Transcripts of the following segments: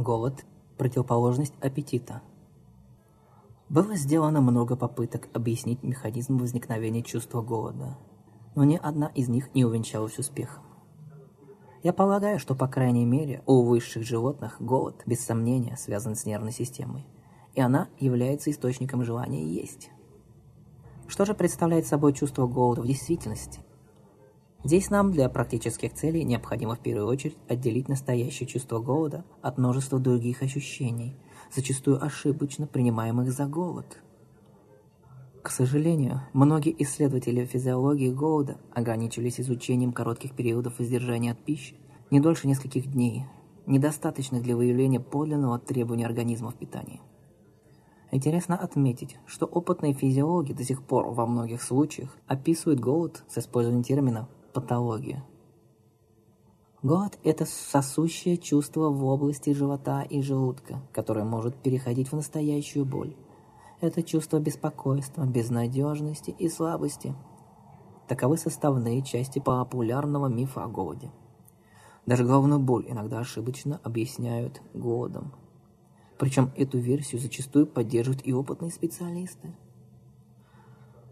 Голод – противоположность аппетита. Было сделано много попыток объяснить механизм возникновения чувства голода, но ни одна из них не увенчалась успехом. Я полагаю, что, по крайней мере, у высших животных голод, без сомнения, связан с нервной системой, и она является источником желания есть. Что же представляет собой чувство голода в действительности? Здесь нам для практических целей необходимо в первую очередь отделить настоящее чувство голода от множества других ощущений, зачастую ошибочно принимаемых за голод. К сожалению, многие исследователи физиологии голода ограничивались изучением коротких периодов воздержания от пищи, не дольше нескольких дней, недостаточных для выявления подлинного требования организма в питании. Интересно отметить, что опытные физиологи до сих пор во многих случаях описывают голод с использованием термина патология. Голод – это сосущее чувство в области живота и желудка, которое может переходить в настоящую боль. Это чувство беспокойства, безнадежности и слабости. Таковы составные части популярного мифа о голоде. Даже головную боль иногда ошибочно объясняют голодом. Причем эту версию зачастую поддерживают и опытные специалисты.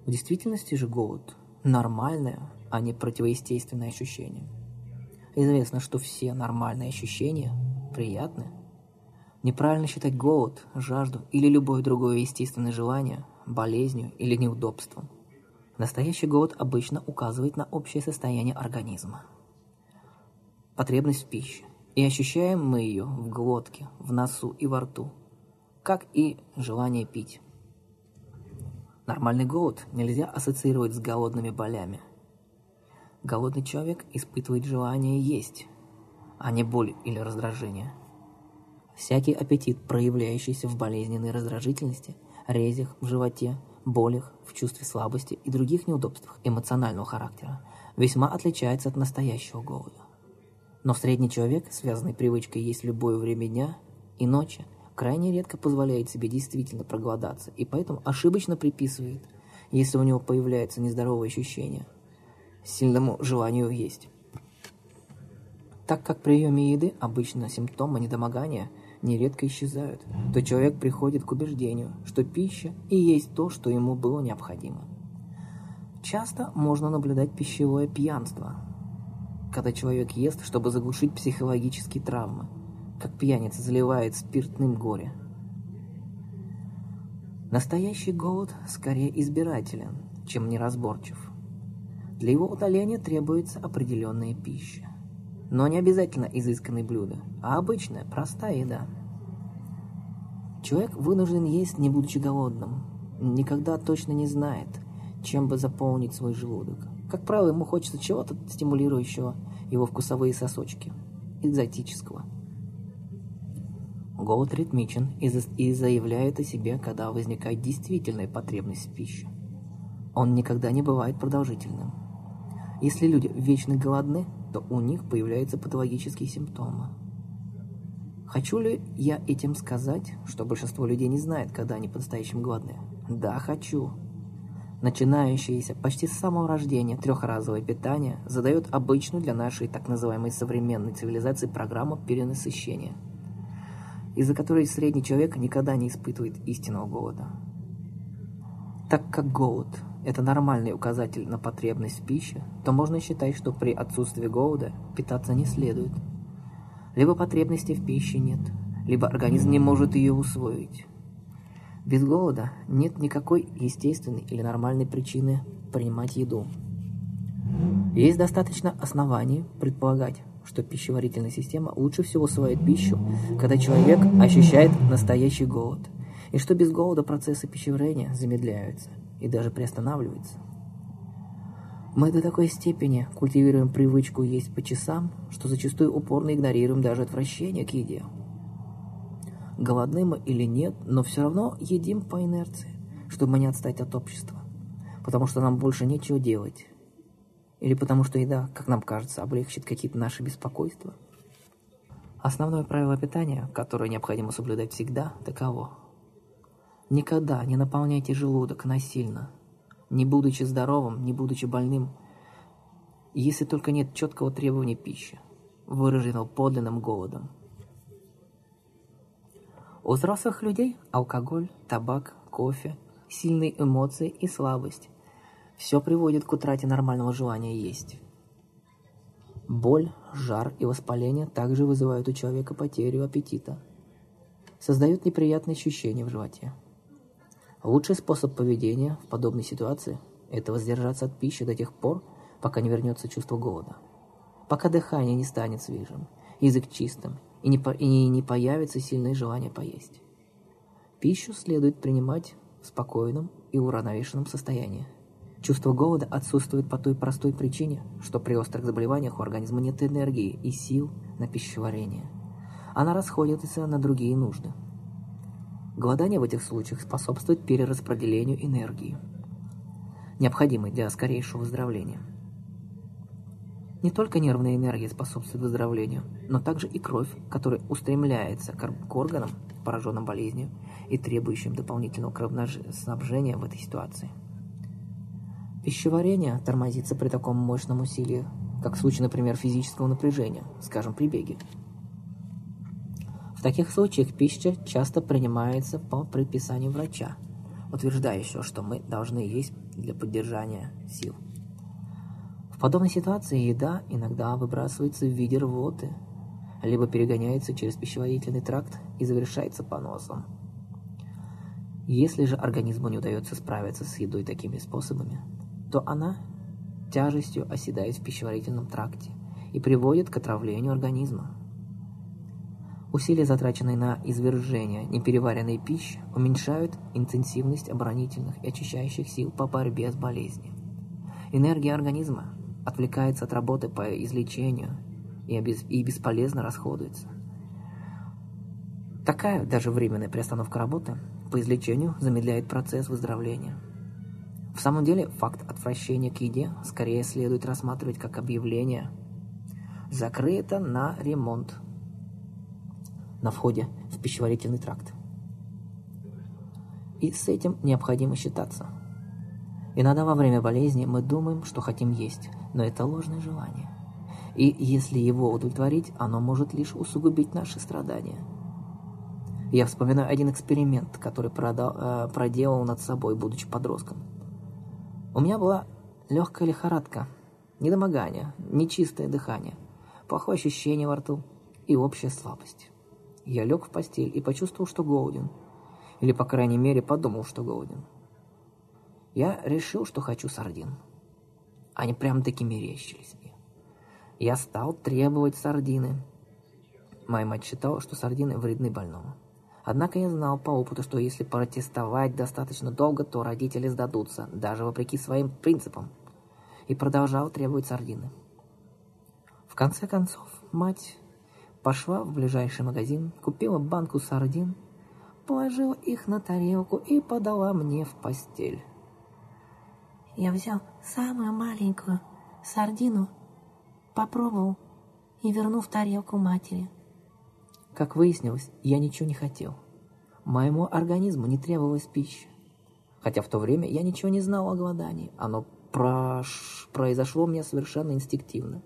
В действительности же голод – нормальное, а не противоестественное ощущение. Известно, что все нормальные ощущения приятны. Неправильно считать голод, жажду или любое другое естественное желание болезнью или неудобством. Настоящий голод обычно указывает на общее состояние организма. Потребность в пище. И ощущаем мы ее в глотке, в носу и во рту, как и желание пить. Нормальный голод нельзя ассоциировать с голодными болями. Голодный человек испытывает желание есть, а не боль или раздражение. Всякий аппетит, проявляющийся в болезненной раздражительности, резях в животе, болях, в чувстве слабости и других неудобствах эмоционального характера, весьма отличается от настоящего голода. Но средний человек, связанный привычкой есть в любое время дня и ночи, крайне редко позволяет себе действительно проголодаться и поэтому ошибочно приписывает, если у него появляется нездоровое ощущение – сильному желанию есть. Так как при приеме еды обычно симптомы недомогания нередко исчезают, то человек приходит к убеждению, что пища и есть то, что ему было необходимо. Часто можно наблюдать пищевое пьянство, когда человек ест, чтобы заглушить психологические травмы, как пьяница заливает спиртным горе. Настоящий голод скорее избирателен, чем неразборчив. Для его утоления требуется определенная пища. Но не обязательно изысканные блюда, а обычная, простая еда. Человек вынужден есть, не будучи голодным. Никогда точно не знает, чем бы заполнить свой желудок. Как правило, ему хочется чего-то стимулирующего его вкусовые сосочки, экзотического. Голод ритмичен и заявляет о себе, когда возникает действительная потребность в пище. Он никогда не бывает продолжительным. Если люди вечно голодны, то у них появляются патологические симптомы. Хочу ли я этим сказать, что большинство людей не знает, когда они по-настоящему голодны? Да, хочу. Начинающееся почти с самого рождения трехразовое питание задает обычную для нашей так называемой современной цивилизации программу перенасыщения, из-за которой средний человек никогда не испытывает истинного голода. Так как голод это нормальный указатель на потребность в пище, то можно считать, что при отсутствии голода питаться не следует. Либо потребности в пище нет, либо организм не может ее усвоить. Без голода нет никакой естественной или нормальной причины принимать еду. Есть достаточно оснований предполагать, что пищеварительная система лучше всего усваивает пищу, когда человек ощущает настоящий голод, и что без голода процессы пищеварения замедляются – и даже приостанавливается. Мы до такой степени культивируем привычку есть по часам, что зачастую упорно игнорируем даже отвращение к еде. Голодны мы или нет, но все равно едим по инерции, чтобы не отстать от общества, потому что нам больше нечего делать. Или потому что еда, как нам кажется, облегчит какие-то наши беспокойства. Основное правило питания, которое необходимо соблюдать всегда, таково – Никогда не наполняйте желудок насильно, не будучи здоровым, не будучи больным, если только нет четкого требования пищи, выраженного подлинным голодом. У взрослых людей алкоголь, табак, кофе, сильные эмоции и слабость. Все приводит к утрате нормального желания есть. Боль, жар и воспаление также вызывают у человека потерю аппетита. Создают неприятные ощущения в животе. Лучший способ поведения в подобной ситуации – это воздержаться от пищи до тех пор, пока не вернется чувство голода. Пока дыхание не станет свежим, язык чистым и не, по, и не появится сильное желание поесть. Пищу следует принимать в спокойном и уравновешенном состоянии. Чувство голода отсутствует по той простой причине, что при острых заболеваниях у организма нет энергии и сил на пищеварение. Она расходится на другие нужды. Голодание в этих случаях способствует перераспределению энергии, необходимой для скорейшего выздоровления. Не только нервная энергия способствует выздоровлению, но также и кровь, которая устремляется к органам, пораженным болезнью и требующим дополнительного кровоснабжения в этой ситуации. Пищеварение тормозится при таком мощном усилии, как в случае, например, физического напряжения, скажем, при беге. В таких случаях пища часто принимается по предписанию врача, утверждающего, что мы должны есть для поддержания сил. В подобной ситуации еда иногда выбрасывается в виде рвоты, либо перегоняется через пищеварительный тракт и завершается поносом. Если же организму не удается справиться с едой такими способами, то она тяжестью оседает в пищеварительном тракте и приводит к отравлению организма. Усилия, затраченные на извержение непереваренной пищи, уменьшают интенсивность оборонительных и очищающих сил по борьбе с болезнью. Энергия организма отвлекается от работы по излечению и, обез... и бесполезно расходуется. Такая даже временная приостановка работы по излечению замедляет процесс выздоровления. В самом деле, факт отвращения к еде скорее следует рассматривать как объявление «закрыто на ремонт» на входе в пищеварительный тракт. И с этим необходимо считаться. Иногда во время болезни мы думаем, что хотим есть, но это ложное желание. И если его удовлетворить, оно может лишь усугубить наши страдания. Я вспоминаю один эксперимент, который продал, э, проделал над собой, будучи подростком. У меня была легкая лихорадка, недомогание, нечистое дыхание, плохое ощущение во рту и общая слабость. Я лег в постель и почувствовал, что голоден. Или, по крайней мере, подумал, что голоден. Я решил, что хочу сардин. Они прям таки мерещились мне. Я стал требовать сардины. Моя мать считала, что сардины вредны больному. Однако я знал по опыту, что если протестовать достаточно долго, то родители сдадутся, даже вопреки своим принципам. И продолжал требовать сардины. В конце концов, мать Пошла в ближайший магазин, купила банку сардин, положила их на тарелку и подала мне в постель. Я взял самую маленькую сардину, попробовал и вернул в тарелку матери. Как выяснилось, я ничего не хотел. Моему организму не требовалась пища. Хотя в то время я ничего не знал о голодании. Оно прош... произошло мне совершенно инстинктивно.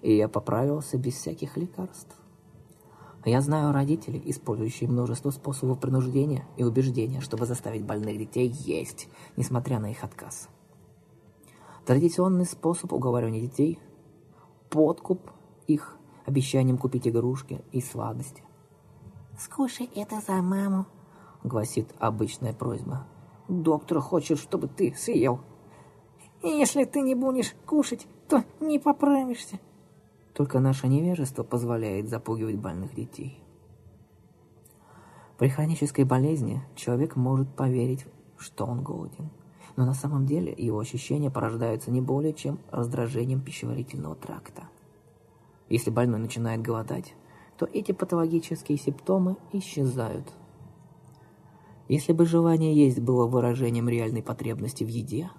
И я поправился без всяких лекарств. Я знаю родителей, использующие множество способов принуждения и убеждения, чтобы заставить больных детей есть, несмотря на их отказ. Традиционный способ уговаривания детей – подкуп их обещанием купить игрушки и сладости. «Скушай это за маму», – гласит обычная просьба. «Доктор хочет, чтобы ты съел. Если ты не будешь кушать, то не поправишься». Только наше невежество позволяет запугивать больных детей. При хронической болезни человек может поверить, что он голоден, но на самом деле его ощущения порождаются не более чем раздражением пищеварительного тракта. Если больной начинает голодать, то эти патологические симптомы исчезают. Если бы желание есть было выражением реальной потребности в еде,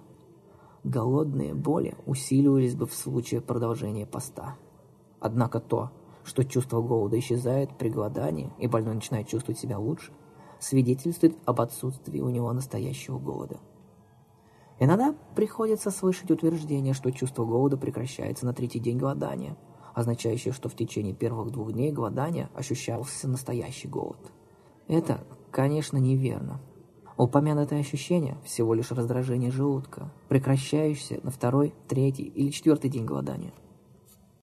голодные боли усиливались бы в случае продолжения поста. Однако то, что чувство голода исчезает при голодании, и больной начинает чувствовать себя лучше, свидетельствует об отсутствии у него настоящего голода. Иногда приходится слышать утверждение, что чувство голода прекращается на третий день голодания, означающее, что в течение первых двух дней голодания ощущался настоящий голод. Это, конечно, неверно. Упомянутое ощущение – всего лишь раздражение желудка, прекращающееся на второй, третий или четвертый день голодания –